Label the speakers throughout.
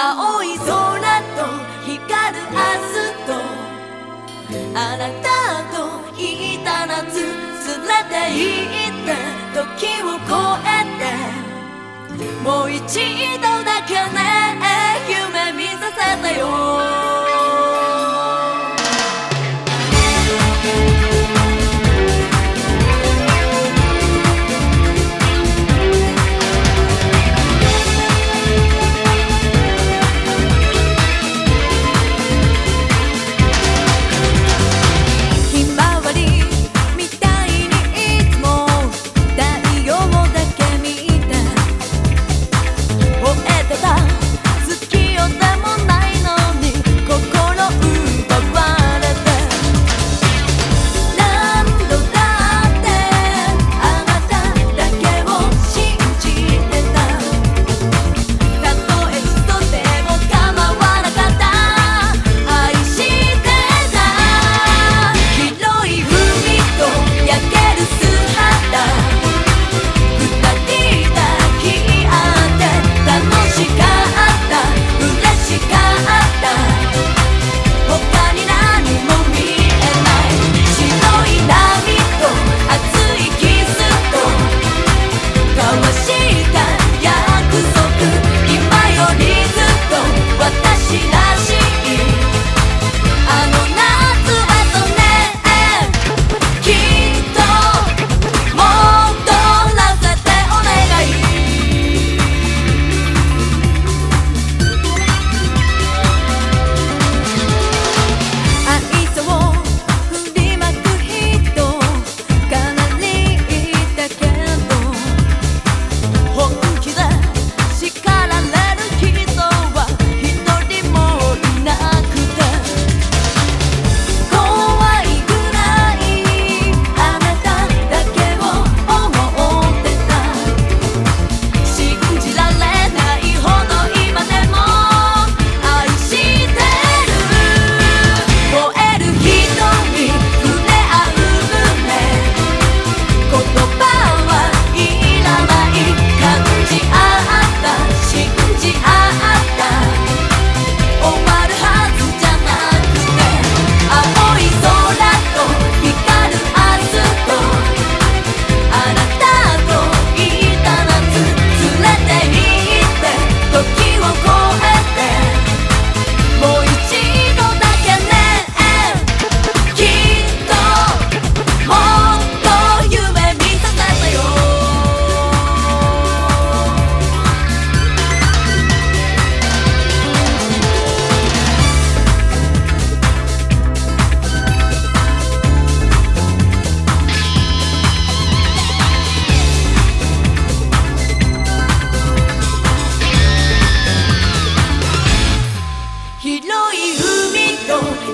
Speaker 1: 青い空と光る明日と。あなたといた夏連れて行って時を越えてもう一度だ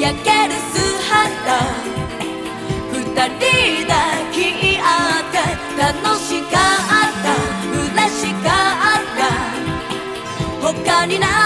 Speaker 1: 焼ける素肌。二人抱き合って楽しかった。嬉しかった。他にない。